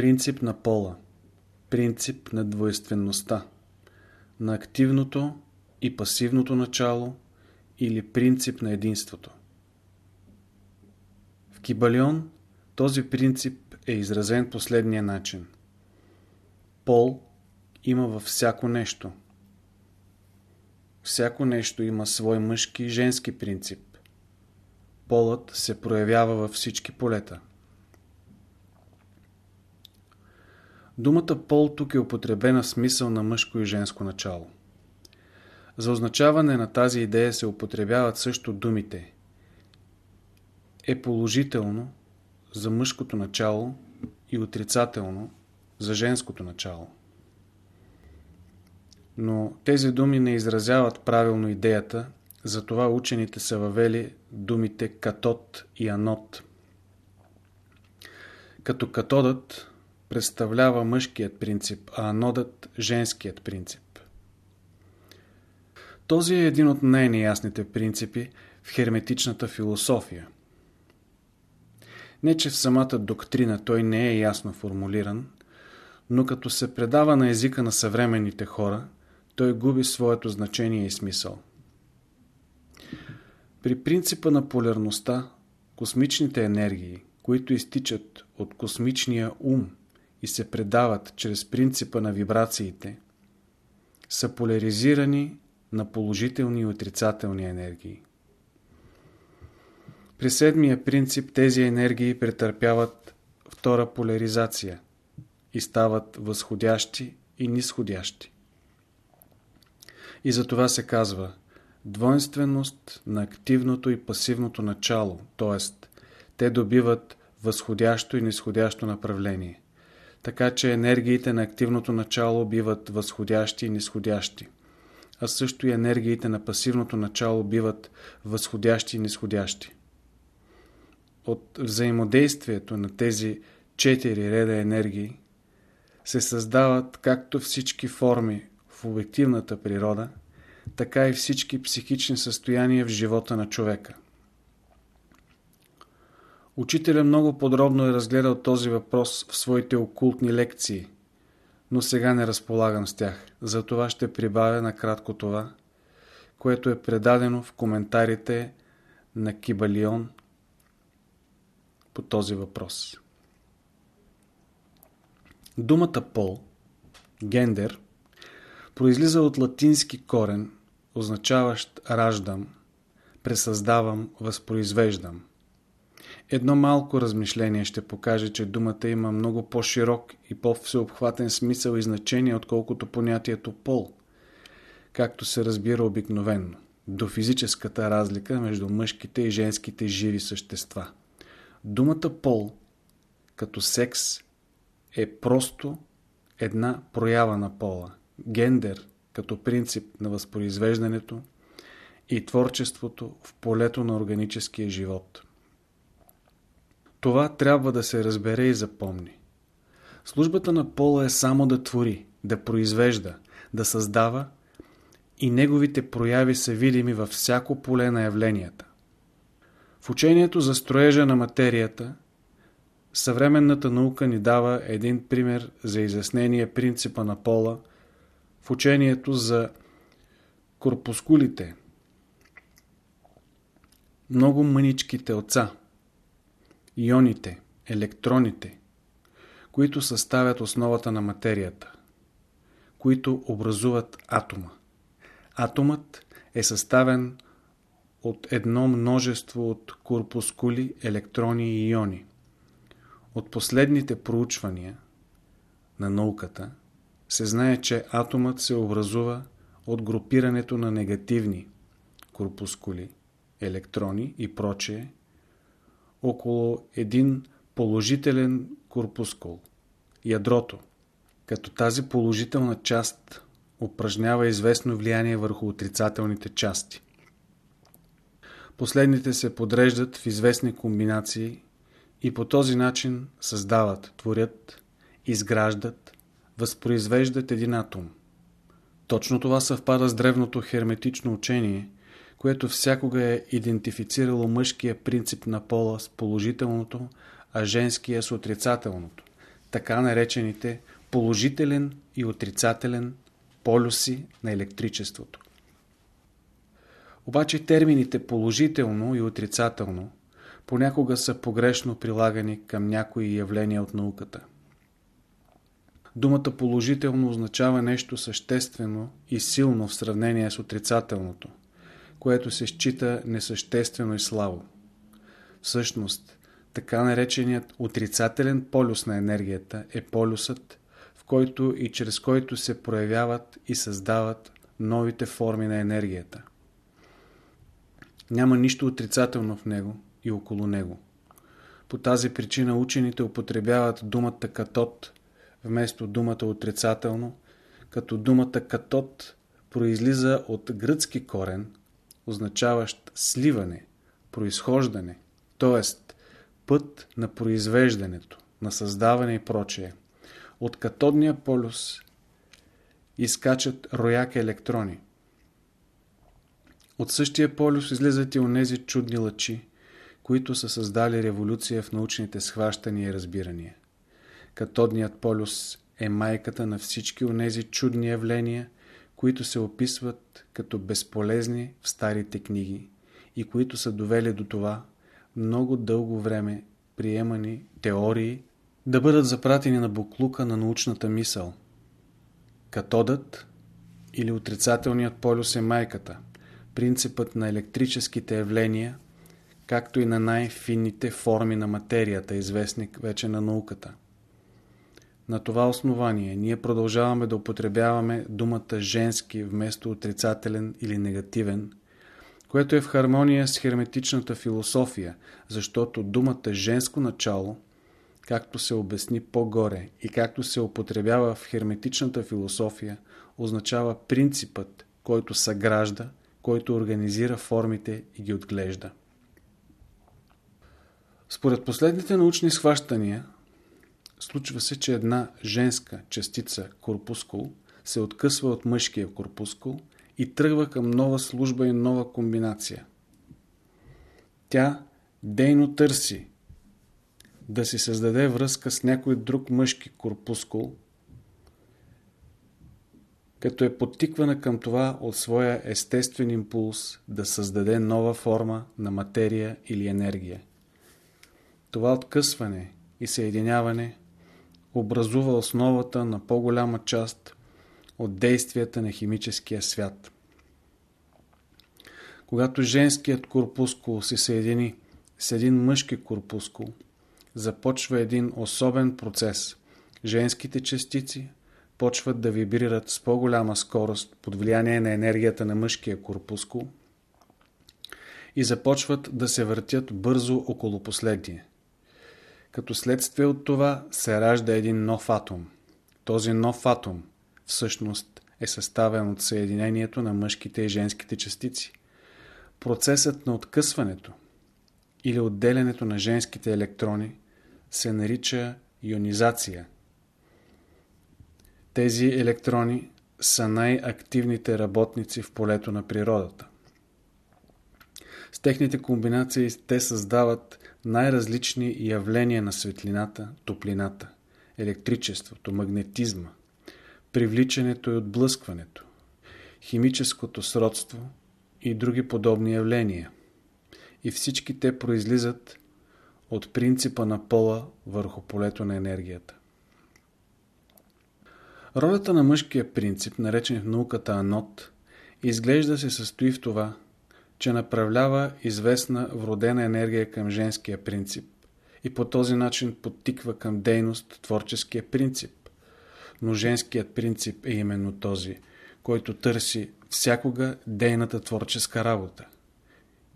Принцип на пола. Принцип на двойствеността. На активното и пасивното начало или принцип на единството. В Кибалион този принцип е изразен последния начин. Пол има във всяко нещо. Всяко нещо има свой мъжки и женски принцип. Полът се проявява във всички полета. Думата пол тук е употребена в смисъл на мъжко и женско начало. За означаване на тази идея се употребяват също думите е положително за мъжкото начало и отрицателно за женското начало. Но тези думи не изразяват правилно идеята, затова учените са въвели думите катод и анод. Като катодът представлява мъжкият принцип, а анодът – женският принцип. Този е един от най-неясните принципи в херметичната философия. Не, че в самата доктрина той не е ясно формулиран, но като се предава на езика на съвременните хора, той губи своето значение и смисъл. При принципа на полярността, космичните енергии, които изтичат от космичния ум и се предават чрез принципа на вибрациите, са поляризирани на положителни и отрицателни енергии. При седмия принцип тези енергии претърпяват втора поляризация и стават възходящи и нисходящи. И за това се казва двойственост на активното и пасивното начало, т.е. те добиват възходящо и нисходящо направление. Така че енергиите на активното начало биват възходящи и нисходящи, а също и енергиите на пасивното начало биват възходящи и нисходящи. От взаимодействието на тези четири реда енергии се създават както всички форми в обективната природа, така и всички психични състояния в живота на човека. Учителя много подробно е разгледал този въпрос в своите окултни лекции, но сега не разполагам с тях. Затова ще прибавя накратко това, което е предадено в коментарите на Кибалион по този въпрос. Думата пол, гендер, произлиза от латински корен, означаващ раждам, пресъздавам, възпроизвеждам. Едно малко размишление ще покаже, че думата има много по-широк и по-всеобхватен смисъл и значение, отколкото понятието пол, както се разбира обикновенно, до физическата разлика между мъжките и женските живи същества. Думата пол, като секс, е просто една проява на пола. Гендер, като принцип на възпроизвеждането и творчеството в полето на органическия живот. Това трябва да се разбере и запомни. Службата на пола е само да твори, да произвежда, да създава и неговите прояви са видими във всяко поле на явленията. В учението за строежа на материята, съвременната наука ни дава един пример за изяснение принципа на пола в учението за корпускулите. Много мънички телца, ионите, електроните, които съставят основата на материята, които образуват атома. Атомът е съставен от едно множество от корпускули, електрони и иони. От последните проучвания на науката се знае, че атомът се образува от групирането на негативни корпускули, електрони и прочее около един положителен корпускул, ядрото, като тази положителна част упражнява известно влияние върху отрицателните части. Последните се подреждат в известни комбинации и по този начин създават, творят, изграждат, възпроизвеждат един атом. Точно това съвпада с древното херметично учение, което всякога е идентифицирало мъжкия принцип на пола с положителното, а женския с отрицателното. така наречените положителен и отрицателен полюси на електричеството. Обаче термините положително и отрицателно понякога са погрешно прилагани към някои явления от науката. Думата положително означава нещо съществено и силно в сравнение с отрицателното, което се счита несъществено и слабо. Всъщност, така нареченият отрицателен полюс на енергията е полюсът, в който и чрез който се проявяват и създават новите форми на енергията. Няма нищо отрицателно в него и около него. По тази причина учените употребяват думата катод вместо думата отрицателно, като думата катод произлиза от гръцки корен, означаващ сливане, произхождане, т.е. път на произвеждането, на създаване и прочее. От катодния полюс изкачат рояки електрони. От същия полюс излизат и онези чудни лъчи, които са създали революция в научните схващания и разбирания. Катодният полюс е майката на всички онези чудни явления, които се описват като безполезни в старите книги и които са довели до това много дълго време приемани теории да бъдат запратени на буклука на научната мисъл. Катодът или отрицателният полюс е майката, принципът на електрическите явления, както и на най-финните форми на материята, известни вече на науката. На това основание ние продължаваме да употребяваме думата женски вместо отрицателен или негативен, което е в хармония с херметичната философия, защото думата женско начало, както се обясни по-горе и както се употребява в херметичната философия, означава принципът, който съгражда, който организира формите и ги отглежда. Според последните научни схващания, Случва се, че една женска частица корпускул се откъсва от мъжкия корпускул и тръгва към нова служба и нова комбинация. Тя дейно търси да си създаде връзка с някой друг мъжки корпускул, като е подтиквана към това от своя естествен импулс да създаде нова форма на материя или енергия. Това откъсване и съединяване образува основата на по-голяма част от действията на химическия свят. Когато женският корпускул се съедини с един мъжки корпускул, започва един особен процес. Женските частици почват да вибрират с по-голяма скорост под влияние на енергията на мъжкия корпускул и започват да се въртят бързо около последния. Като следствие от това се ражда един нов атом. Този нов атом всъщност е съставен от съединението на мъжките и женските частици. Процесът на откъсването или отделянето на женските електрони се нарича ионизация. Тези електрони са най-активните работници в полето на природата. С техните комбинации те създават най-различни явления на светлината, топлината, електричеството, магнетизма, привличането и отблъскването, химическото сродство и други подобни явления. И всички те произлизат от принципа на пола върху полето на енергията. Ролята на мъжкия принцип, наречен в науката анод, изглежда се състои в това – че направлява известна вродена енергия към женския принцип и по този начин подтиква към дейност творческия принцип. Но женският принцип е именно този, който търси всякога дейната творческа работа.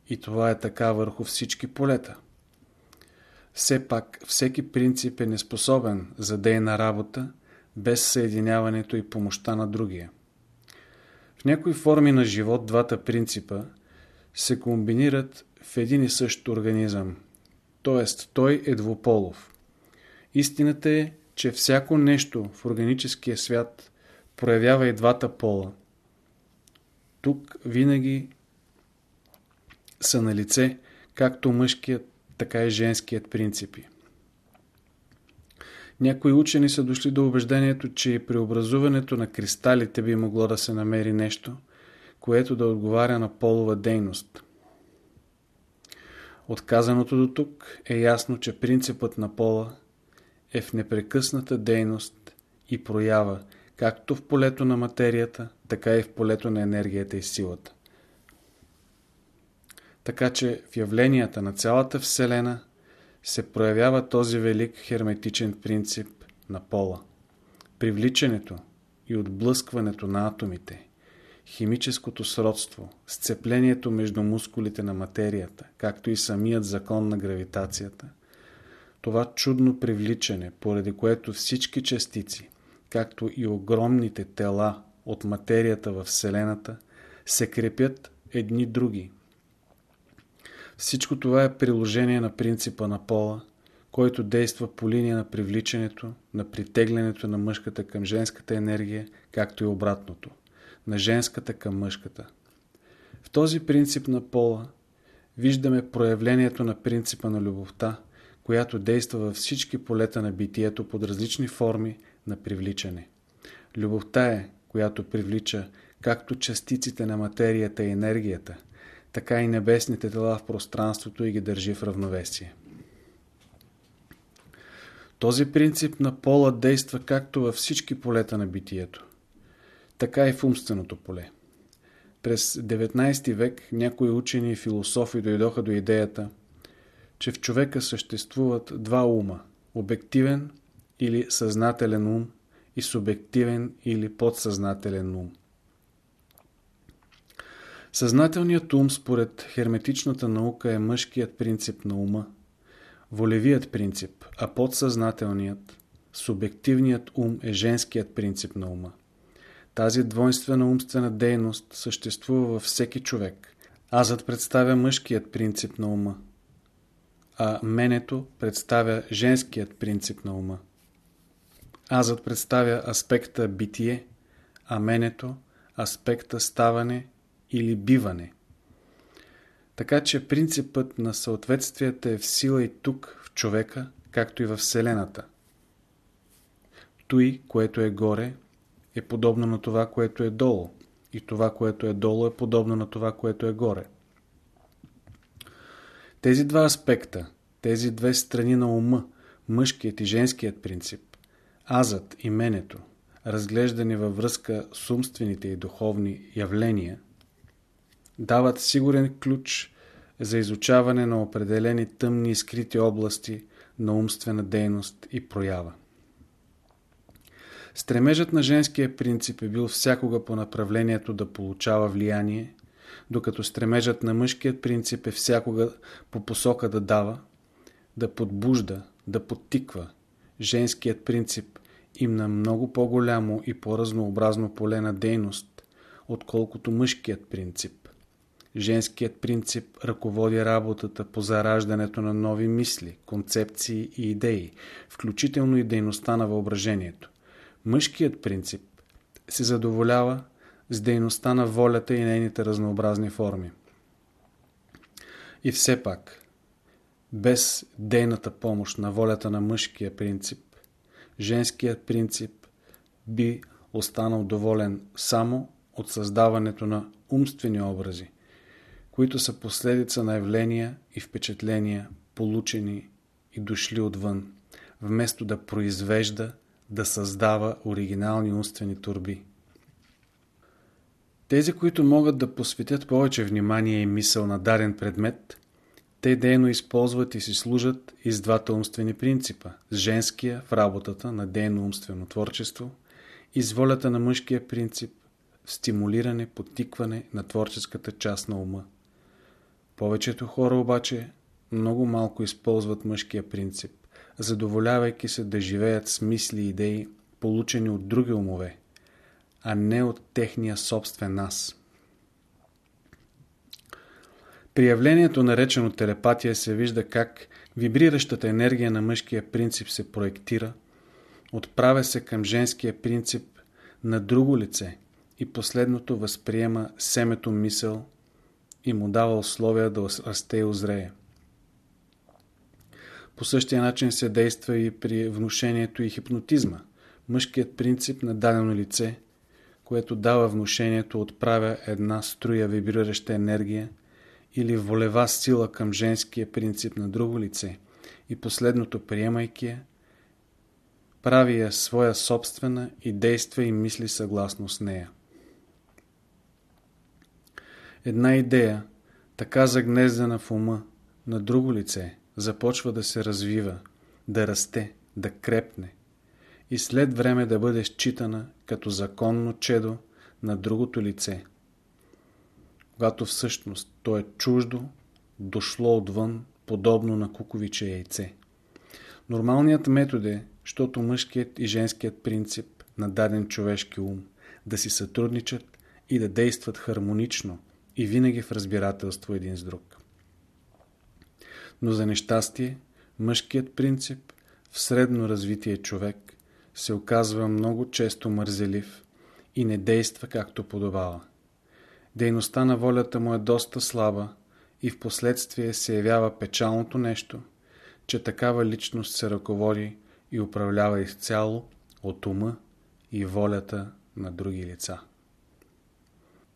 И това е така върху всички полета. Все пак всеки принцип е неспособен за дейна работа без съединяването и помощта на другия. В някои форми на живот двата принципа – се комбинират в един и същ организъм, т.е. той е двуполов. Истината е, че всяко нещо в органическия свят проявява и двата пола. Тук винаги са на лице както мъжкият, така и женският принципи. Някои учени са дошли до убеждението, че и при на кристалите би могло да се намери нещо, което да отговаря на полова дейност. Отказаното до тук е ясно, че принципът на пола е в непрекъсната дейност и проява, както в полето на материята, така и в полето на енергията и силата. Така че в явленията на цялата Вселена се проявява този велик херметичен принцип на пола. Привличането и отблъскването на атомите, химическото сродство, сцеплението между мускулите на материята, както и самият закон на гравитацията, това чудно привличане, поради което всички частици, както и огромните тела от материята в Вселената, се крепят едни други – всичко това е приложение на принципа на пола, който действа по линия на привличането, на притеглянето на мъжката към женската енергия, както и обратното, на женската към мъжката. В този принцип на пола виждаме проявлението на принципа на любовта, която действа във всички полета на битието под различни форми на привличане. Любовта е, която привлича както частиците на материята и енергията – така и небесните тела в пространството и ги държи в равновесие. Този принцип на пола действа както във всички полета на битието, така и в умственото поле. През 19 век някои учени и философи дойдоха до идеята, че в човека съществуват два ума – обективен или съзнателен ум и субективен или подсъзнателен ум – Съзнателният ум според херметичната наука е мъжкият принцип на ума, волевият принцип, а подсъзнателният, субективният ум е женският принцип на ума. Тази двойствена умствена дейност съществува във всеки човек. Азът представя мъжкият принцип на ума, а менето представя женският принцип на ума. Азът представя аспекта битие, а менето аспекта ставане или биване. Така че принципът на съответствията е в сила и тук, в човека, както и в Вселената. Той, което е горе, е подобно на това, което е долу. И това, което е долу, е подобно на това, което е горе. Тези два аспекта, тези две страни на ума, мъжкият и женският принцип, азът и менето, разглеждани във връзка с умствените и духовни явления, дават сигурен ключ за изучаване на определени тъмни и скрити области на умствена дейност и проява. Стремежът на женския принцип е бил всякога по направлението да получава влияние, докато стремежът на мъжкият принцип е всякога по посока да дава, да подбужда, да подтиква. Женският принцип им на много по-голямо и по-разнообразно поле на дейност, отколкото мъжкият принцип. Женският принцип ръководи работата по зараждането на нови мисли, концепции и идеи, включително и дейността на въображението. Мъжкият принцип се задоволява с дейността на волята и нейните разнообразни форми. И все пак, без дейната помощ на волята на мъжкия принцип, женският принцип би останал доволен само от създаването на умствени образи, които са последица на явления и впечатления, получени и дошли отвън, вместо да произвежда, да създава оригинални умствени турби. Тези, които могат да посветят повече внимание и мисъл на даден предмет, те дейно използват и си служат и с двата умствени принципа, женския в работата на дейно умствено творчество и с волята на мъжкия принцип в стимулиране, подтикване на творческата част на ума. Повечето хора обаче много малко използват мъжкия принцип, задоволявайки се да живеят с мисли и идеи, получени от други умове, а не от техния собствен аз. При явлението наречено телепатия се вижда как вибриращата енергия на мъжкия принцип се проектира, отправя се към женския принцип на друго лице и последното възприема семето мисъл и му дава условия да расте и озрее. По същия начин се действа и при внушението и хипнотизма. Мъжкият принцип на дадено лице, което дава внушението, отправя една струя вибрираща енергия или волева сила към женския принцип на друго лице и последното приемайки я, прави я своя собствена и действа и мисли съгласно с нея. Една идея, така загнездена в ума на друго лице, започва да се развива, да расте, да крепне и след време да бъде считана като законно чедо на другото лице, когато всъщност то е чуждо, дошло отвън, подобно на куковиче яйце. Нормалният метод е, защото мъжкият и женският принцип на даден човешки ум да си сътрудничат и да действат хармонично и винаги в разбирателство един с друг. Но за нещастие, мъжкият принцип в средно развитие човек се оказва много често мързелив и не действа както подобава. Дейността на волята му е доста слаба и в последствие се явява печалното нещо, че такава личност се ръководи и управлява изцяло от ума и волята на други лица.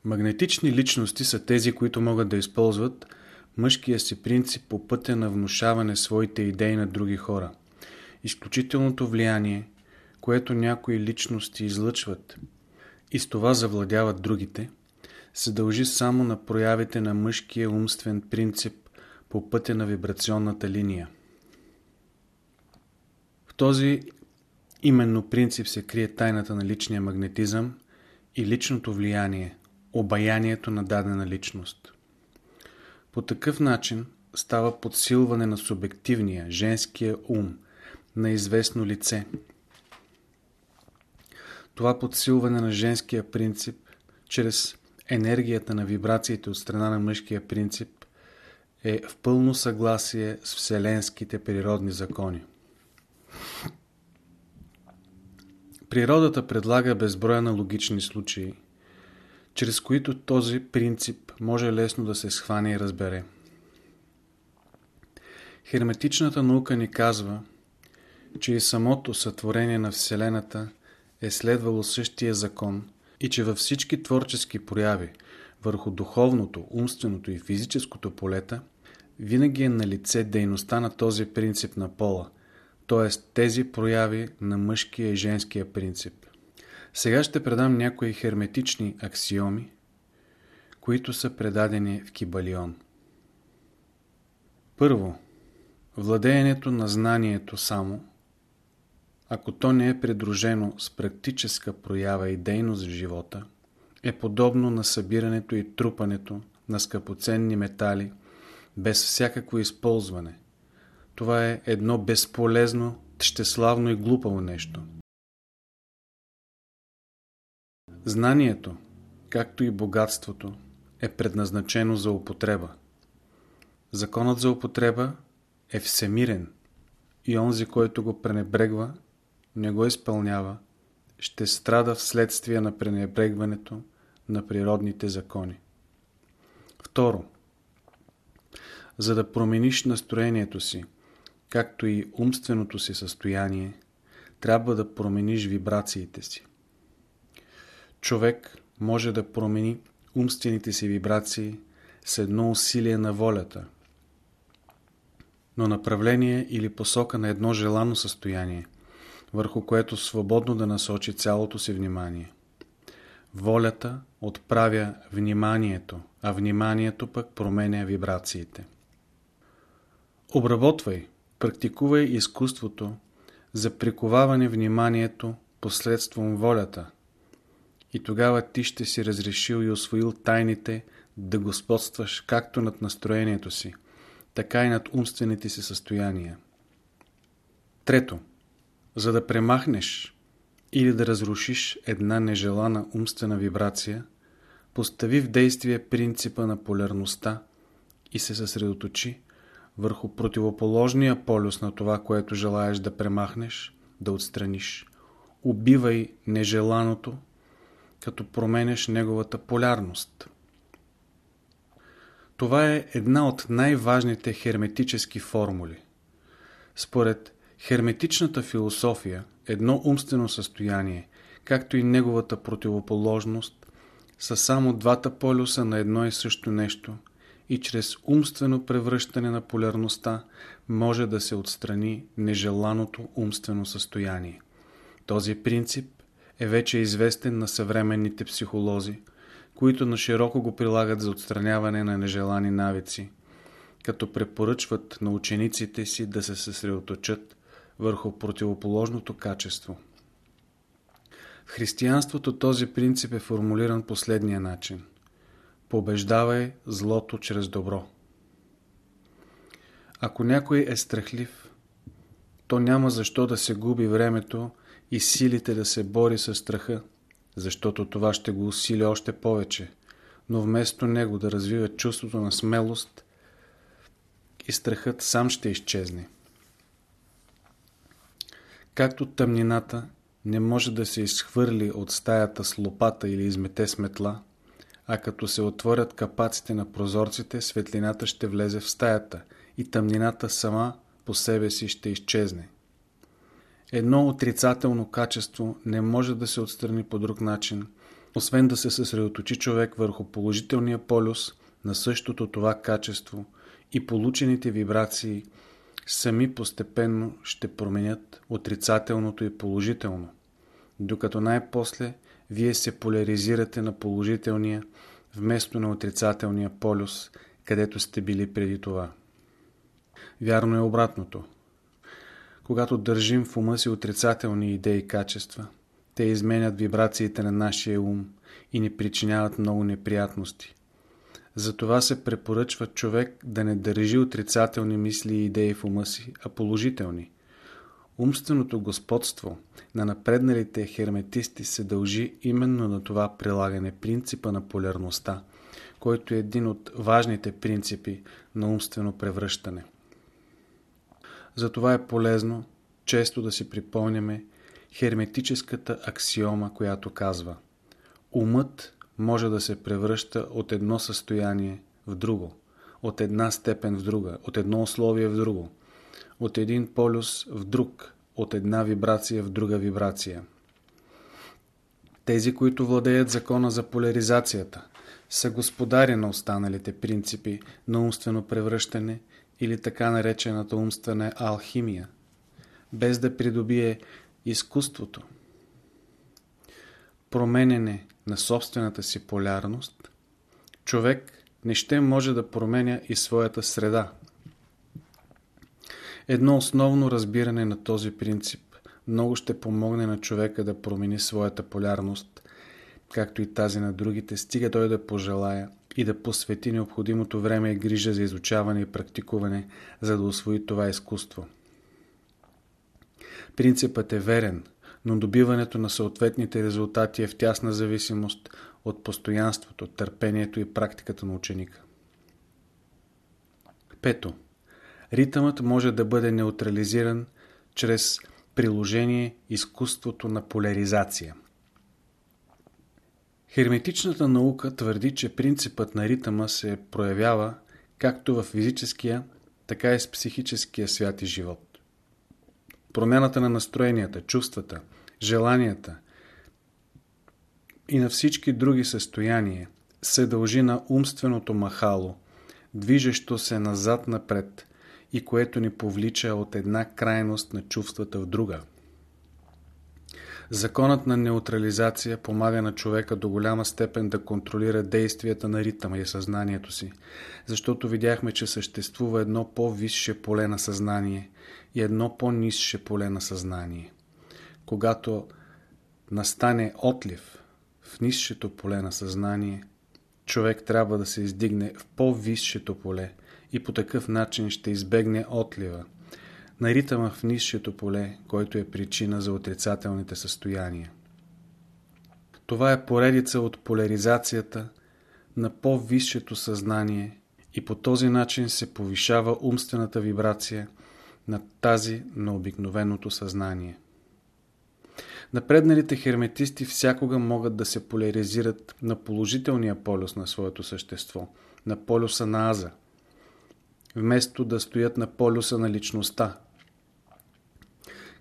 Магнетични личности са тези, които могат да използват мъжкия си принцип по пътя на внушаване своите идеи на други хора. Изключителното влияние, което някои личности излъчват и с това завладяват другите, се дължи само на проявите на мъжкия умствен принцип по пътя на вибрационната линия. В този именно принцип се крие тайната на личния магнетизъм и личното влияние, обаянието на дадена личност. По такъв начин става подсилване на субективния, женския ум на известно лице. Това подсилване на женския принцип чрез енергията на вибрациите от страна на мъжкия принцип е в пълно съгласие с вселенските природни закони. Природата предлага безброя аналогични случаи – чрез които този принцип може лесно да се схване и разбере. Херметичната наука ни казва, че и самото сътворение на Вселената е следвало същия закон и че във всички творчески прояви върху духовното, умственото и физическото полета винаги е на лице дейността на този принцип на пола, т.е. тези прояви на мъжкия и женския принцип. Сега ще предам някои херметични аксиоми, които са предадени в Кибалион. Първо, владеенето на знанието само, ако то не е придружено с практическа проява и дейност в живота, е подобно на събирането и трупането на скъпоценни метали без всякакво използване. Това е едно безполезно, тщеславно и глупаво нещо – Знанието, както и богатството, е предназначено за употреба. Законът за употреба е всемирен и онзи, който го пренебрегва, не го изпълнява, ще страда вследствие на пренебрегването на природните закони. Второ, за да промениш настроението си, както и умственото си състояние, трябва да промениш вибрациите си човек може да промени умствените си вибрации с едно усилие на волята, но направление или посока на едно желано състояние, върху което свободно да насочи цялото си внимание. Волята отправя вниманието, а вниманието пък променя вибрациите. Обработвай, практикувай изкуството за приковаване вниманието посредством волята – и тогава ти ще си разрешил и освоил тайните да господстваш както над настроението си, така и над умствените си състояния. Трето, за да премахнеш или да разрушиш една нежелана умствена вибрация, постави в действие принципа на полярността и се съсредоточи върху противоположния полюс на това, което желаеш да премахнеш, да отстраниш. Убивай нежеланото като променеш неговата полярност. Това е една от най-важните херметически формули. Според херметичната философия, едно умствено състояние, както и неговата противоположност, са само двата полюса на едно и също нещо и чрез умствено превръщане на полярността може да се отстрани нежеланото умствено състояние. Този принцип е вече известен на съвременните психолози, които на широко го прилагат за отстраняване на нежелани навици, като препоръчват на учениците си да се съсредоточат върху противоположното качество. В християнството този принцип е формулиран последния начин. Побеждавай злото чрез добро. Ако някой е страхлив, то няма защо да се губи времето и силите да се бори с страха, защото това ще го усили още повече, но вместо него да развива чувството на смелост и страхът сам ще изчезне. Както тъмнината не може да се изхвърли от стаята с лопата или измете с метла, а като се отворят капаците на прозорците, светлината ще влезе в стаята и тъмнината сама по себе си ще изчезне. Едно отрицателно качество не може да се отстрани по друг начин, освен да се съсредоточи човек върху положителния полюс на същото това качество и получените вибрации сами постепенно ще променят отрицателното и положително, докато най-после вие се поляризирате на положителния вместо на отрицателния полюс, където сте били преди това. Вярно е обратното – когато държим в ума си отрицателни идеи и качества, те изменят вибрациите на нашия ум и ни причиняват много неприятности. Затова се препоръчва човек да не държи отрицателни мисли и идеи в ума си, а положителни. Умственото господство на напредналите херметисти се дължи именно на това прилагане принципа на полярността, който е един от важните принципи на умствено превръщане. Затова е полезно често да си припомняме херметическата аксиома, която казва Умът може да се превръща от едно състояние в друго, от една степен в друга, от едно условие в друго, от един полюс в друг, от една вибрация в друга вибрация. Тези, които владеят закона за поляризацията, са господари на останалите принципи на умствено превръщане или така наречената умствена алхимия, без да придобие изкуството. Променене на собствената си полярност, човек не ще може да променя и своята среда. Едно основно разбиране на този принцип много ще помогне на човека да промени своята полярност, както и тази на другите, стига той да пожелая и да посвети необходимото време и грижа за изучаване и практикуване, за да освои това изкуство. Принципът е верен, но добиването на съответните резултати е в тясна зависимост от постоянството, търпението и практиката на ученика. Пето. Ритъмът може да бъде неутрализиран чрез приложение изкуството на поляризация – Херметичната наука твърди, че принципът на ритъма се проявява както в физическия, така и с психическия свят и живот. Промяната на настроенията, чувствата, желанията и на всички други състояния се дължи на умственото махало, движещо се назад-напред и което ни повлича от една крайност на чувствата в друга – Законът на неутрализация помага на човека до голяма степен да контролира действията на ритъма и съзнанието си, защото видяхме, че съществува едно по-висше поле на съзнание и едно по-нисше поле на съзнание. Когато настане отлив в нисшето поле на съзнание, човек трябва да се издигне в по-висшето поле и по такъв начин ще избегне отлива – на ритъма в низшето поле, който е причина за отрицателните състояния. Това е поредица от поляризацията на по-висшето съзнание и по този начин се повишава умствената вибрация на тази на обикновеното съзнание. Напредналите херметисти всякога могат да се поляризират на положителния полюс на своето същество, на полюса на аза, вместо да стоят на полюса на личността,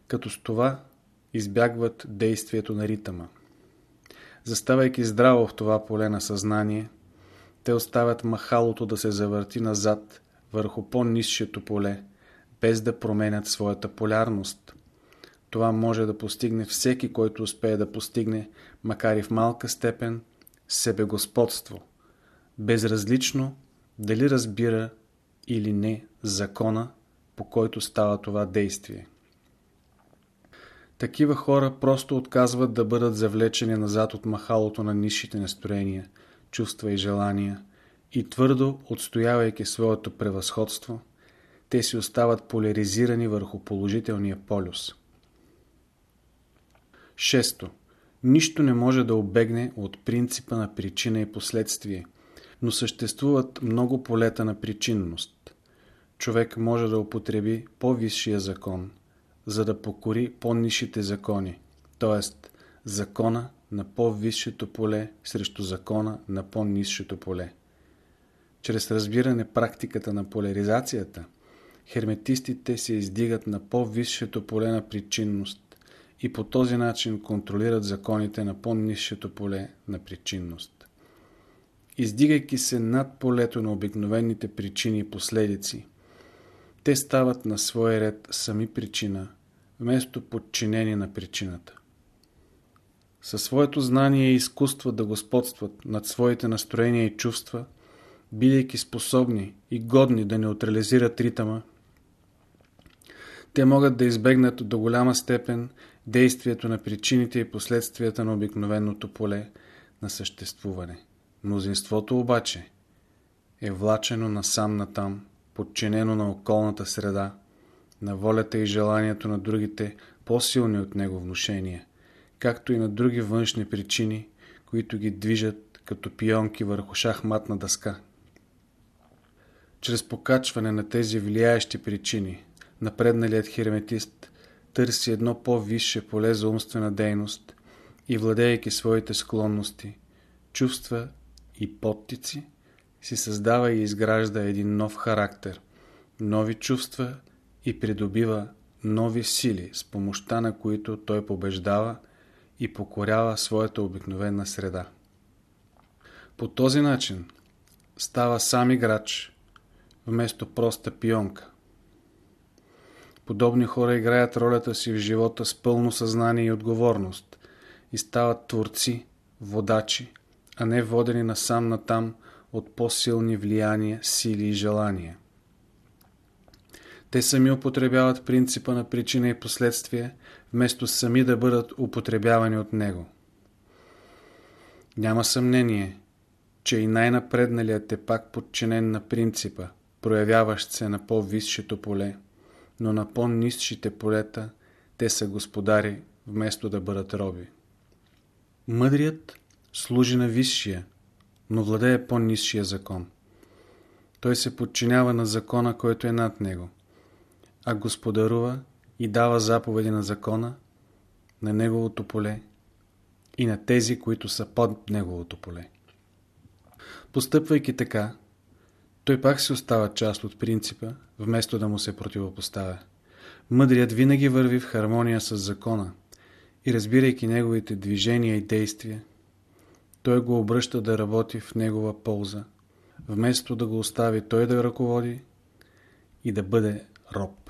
като с това избягват действието на ритъма. Заставайки здраво в това поле на съзнание, те оставят махалото да се завърти назад върху по-низшето поле, без да променят своята полярност. Това може да постигне всеки, който успее да постигне, макар и в малка степен, себегосподство, безразлично дали разбира или не закона, по който става това действие. Такива хора просто отказват да бъдат завлечени назад от махалото на нишите настроения, чувства и желания и твърдо отстоявайки своето превъзходство, те си остават поляризирани върху положителния полюс. Шесто. Нищо не може да обегне от принципа на причина и последствие, но съществуват много полета на причинност. Човек може да употреби по-висшия закон, за да покори по-нишите закони, т.е. закона на по-висшето поле срещу закона на по-низшето поле. Чрез разбиране практиката на поляризацията, херметистите се издигат на по-висшето поле на причинност и по този начин контролират законите на по-низшето поле на причинност. Издигайки се над полето на обикновените причини и последици, те стават на своя ред сами причина, вместо подчинение на причината. Със своето знание и изкуство да господстват над своите настроения и чувства, бидейки способни и годни да неутрализират ритъма, те могат да избегнат до голяма степен действието на причините и последствията на обикновеното поле на съществуване. Мнозинството обаче е влачено насам натам, подчинено на околната среда, на волята и желанието на другите по-силни от него внушения, както и на други външни причини, които ги движат като пионки върху шахматна дъска. Чрез покачване на тези влияещи причини, напредналият херметист търси едно по-висше поле за умствена дейност и владеейки своите склонности, чувства и подтици, си създава и изгражда един нов характер, нови чувства и придобива нови сили, с помощта на които той побеждава и покорява своята обикновена среда. По този начин става сам играч, вместо проста пионка. Подобни хора играят ролята си в живота с пълно съзнание и отговорност и стават творци, водачи, а не водени насам натам от по-силни влияния, сили и желания. Те сами употребяват принципа на причина и последствие, вместо сами да бъдат употребявани от него. Няма съмнение, че и най-напредналият е пак подчинен на принципа, проявяващ се на по-висшето поле, но на по-низшите полета те са господари, вместо да бъдат роби. Мъдрият служи на висшия, но владее по-низшия закон. Той се подчинява на закона, който е над него а господарува и дава заповеди на закона, на неговото поле и на тези, които са под неговото поле. Постъпвайки така, той пак се остава част от принципа, вместо да му се противопоставя. Мъдрият винаги върви в хармония с закона и разбирайки неговите движения и действия, той го обръща да работи в негова полза, вместо да го остави той да ръководи и да бъде роб.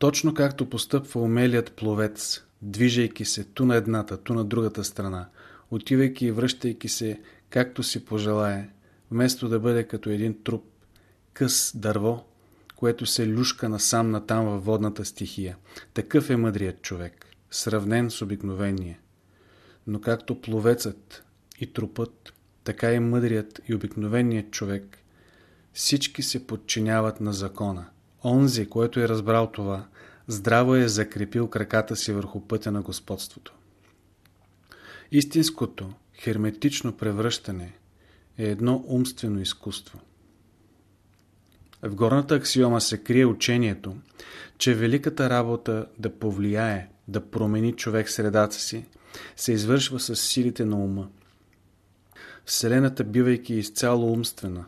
Точно както постъпва умелият пловец, движейки се ту на едната, ту на другата страна, отивайки и връщайки се както си пожелае, вместо да бъде като един труп, къс дърво, което се люшка насам натам във водната стихия. Такъв е мъдрият човек, сравнен с обикновения. Но както пловецът и трупът, така и мъдрият и обикновеният човек, всички се подчиняват на закона – Онзи, който е разбрал това, здраво е закрепил краката си върху пътя на господството. Истинското херметично превръщане е едно умствено изкуство. В горната аксиома се крие учението, че великата работа да повлияе, да промени човек средата си, се извършва с силите на ума. Вселената, бивайки изцяло умствена,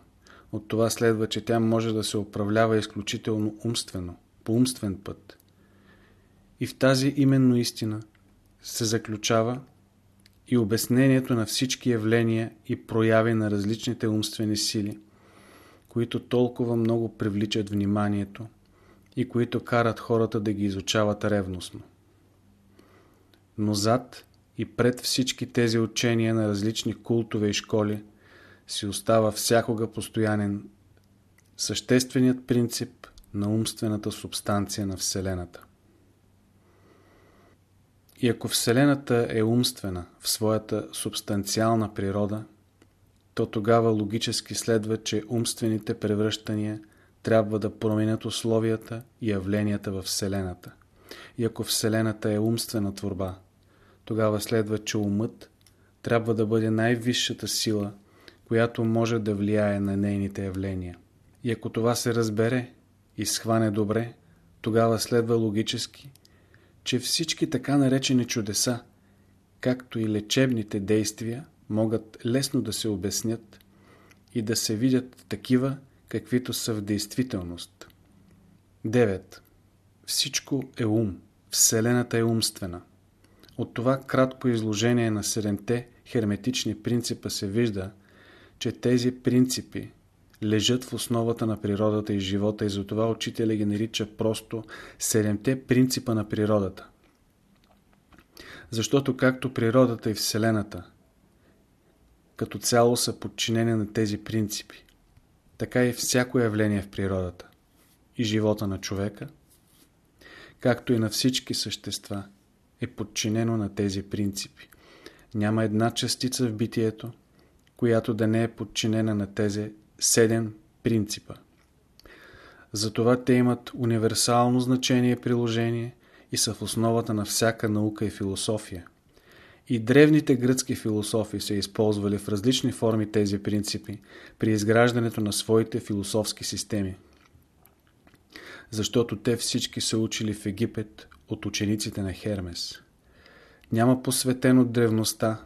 от това следва, че тя може да се управлява изключително умствено, по умствен път. И в тази именно истина се заключава и обяснението на всички явления и прояви на различните умствени сили, които толкова много привличат вниманието и които карат хората да ги изучават ревностно. Но зад и пред всички тези учения на различни култове и школи си остава всякога постоянен същественият принцип на умствената субстанция на Вселената. И ако Вселената е умствена в своята субстанциална природа, то тогава логически следва, че умствените превръщания трябва да променят условията и явленията в Вселената. И ако Вселената е умствена творба, тогава следва, че умът трябва да бъде най-висшата сила, която може да влияе на нейните явления. И ако това се разбере и схване добре, тогава следва логически, че всички така наречени чудеса, както и лечебните действия, могат лесно да се обяснят и да се видят такива, каквито са в действителност. 9. Всичко е ум. Вселената е умствена. От това кратко изложение на седемте херметични принципа се вижда, че тези принципи лежат в основата на природата и живота и затова учителя ги нарича просто седемте принципа на природата. Защото както природата и Вселената като цяло са подчинени на тези принципи, така и всяко явление в природата и живота на човека, както и на всички същества, е подчинено на тези принципи. Няма една частица в битието, която да не е подчинена на тези седем принципа. Затова те имат универсално значение и приложение и са в основата на всяка наука и философия. И древните гръцки философи са използвали в различни форми тези принципи при изграждането на своите философски системи. Защото те всички са учили в Египет от учениците на Хермес. Няма посветен от древността,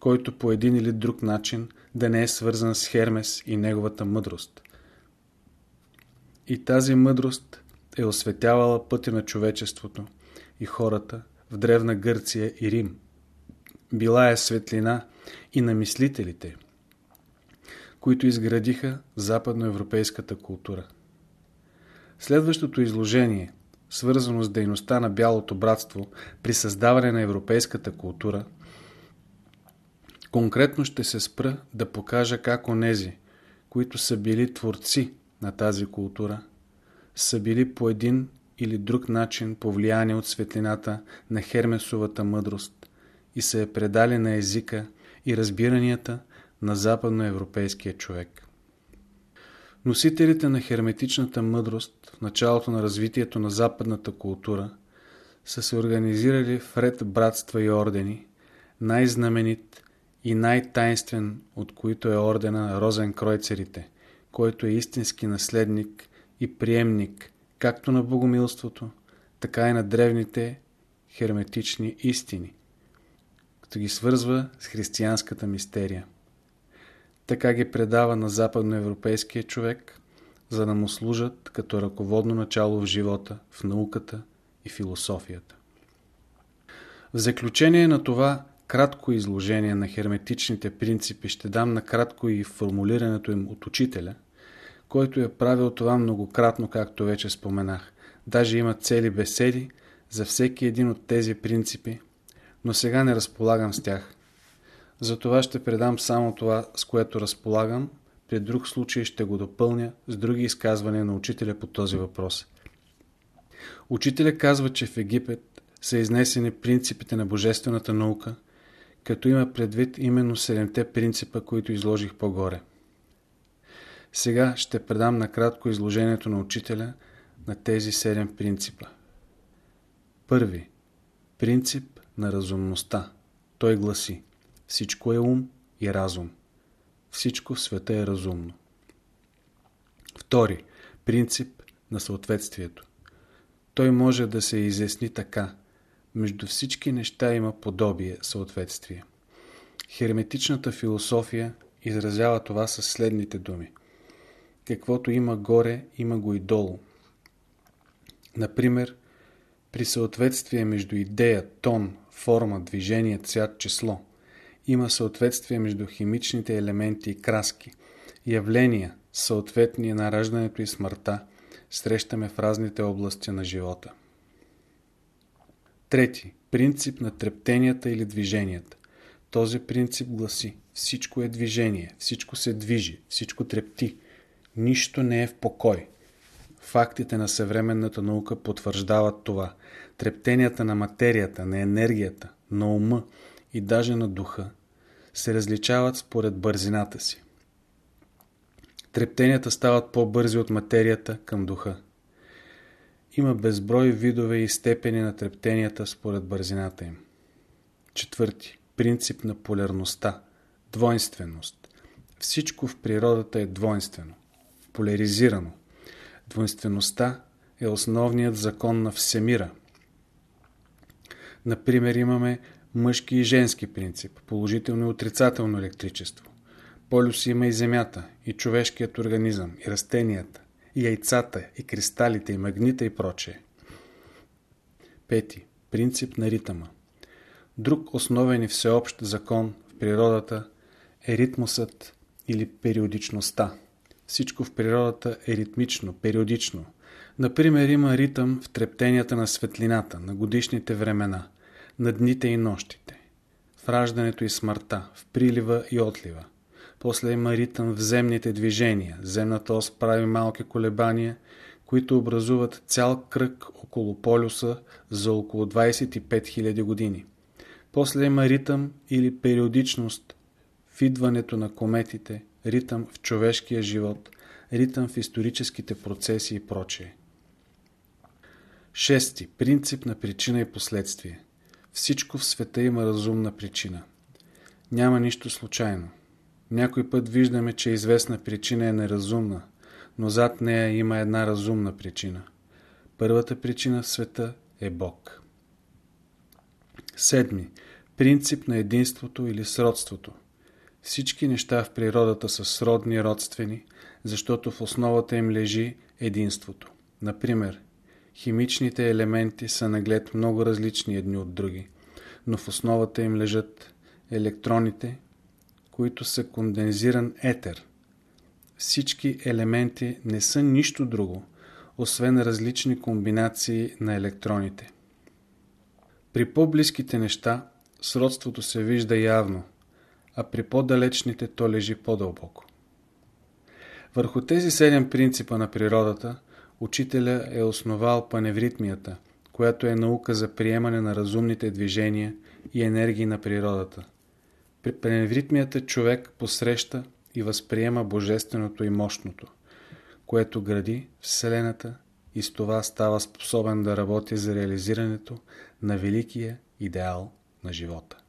който по един или друг начин да не е свързан с Хермес и неговата мъдрост. И тази мъдрост е осветявала пътя на човечеството и хората в Древна Гърция и Рим. Била е светлина и на мислителите, които изградиха западноевропейската култура. Следващото изложение, свързано с дейността на Бялото братство при създаване на европейската култура – Конкретно ще се спра да покажа как онези, които са били творци на тази култура, са били по един или друг начин повлияни от светлината на Хермесовата мъдрост и се е предали на езика и разбиранията на западноевропейския човек. Носителите на херметичната мъдрост в началото на развитието на западната култура са се организирали в ред братства и ордени, най-знаменит и най-тайнствен от които е ордена на Розенкройцерите, който е истински наследник и приемник както на богомилството, така и на древните херметични истини, като ги свързва с християнската мистерия. Така ги предава на западноевропейския човек, за да му служат като ръководно начало в живота, в науката и философията. В заключение на това кратко изложение на херметичните принципи ще дам накратко и формулирането им от учителя, който е правил това многократно, както вече споменах. Даже има цели беседи за всеки един от тези принципи, но сега не разполагам с тях. Затова ще предам само това, с което разполагам, при друг случай ще го допълня с други изказвания на учителя по този въпрос. Учителя казва, че в Египет са изнесени принципите на божествената наука – като има предвид именно седемте принципа, които изложих по-горе. Сега ще предам накратко изложението на учителя на тези седем принципа. Първи. Принцип на разумността. Той гласи Всичко е ум и разум. Всичко в света е разумно. Втори. Принцип на съответствието. Той може да се изясни така – между всички неща има подобие, съответствие. Херметичната философия изразява това със следните думи. Каквото има горе, има го и долу. Например, При съответствие между идея, тон, форма, движение, цвят, число има съответствие между химичните елементи и краски, явления, съответни на раждането и смъртта, срещаме в разните области на живота. Трети. Принцип на трептенията или движенията. Този принцип гласи всичко е движение, всичко се движи, всичко трепти. Нищо не е в покой. Фактите на съвременната наука потвърждават това. Трептенията на материята, на енергията, на ума и даже на духа се различават според бързината си. Трептенията стават по-бързи от материята към духа. Има безброй видове и степени на трептенията според бързината им. Четвърти. Принцип на полярността. Двойственост. Всичко в природата е двойствено. Поляризирано. Двойствеността е основният закон на Всемира. Например, имаме мъжки и женски принцип, положително и отрицателно електричество. Полюс има и Земята, и човешкият организъм, и растенията, и яйцата, и кристалите, и магнита и прочее. Пети. Принцип на ритъма. Друг основен и всеобщ закон в природата е ритмусът или периодичността. Всичко в природата е ритмично, периодично. Например, има ритъм в трептенията на светлината, на годишните времена, на дните и нощите, в раждането и смъртта, в прилива и отлива. После има ритъм в земните движения. Земната ос прави малки колебания, които образуват цял кръг около полюса за около 25 000 години. После има ритъм или периодичност в идването на кометите, ритъм в човешкия живот, ритъм в историческите процеси и прочее. Шести. Принцип на причина и последствие. Всичко в света има разумна причина. Няма нищо случайно. Някой път виждаме, че известна причина е неразумна, но зад нея има една разумна причина. Първата причина в света е Бог. Седми. Принцип на единството или сродството. Всички неща в природата са сродни родствени, защото в основата им лежи единството. Например, химичните елементи са наглед много различни едни от други, но в основата им лежат електроните, които са кондензиран етер. Всички елементи не са нищо друго, освен различни комбинации на електроните. При по-близките неща сродството се вижда явно, а при по-далечните то лежи по-дълбоко. Върху тези седем принципа на природата, учителя е основал паневритмията, която е наука за приемане на разумните движения и енергии на природата. При паневритмията човек посреща и възприема божественото и мощното, което гради Вселената и с това става способен да работи за реализирането на великия идеал на живота.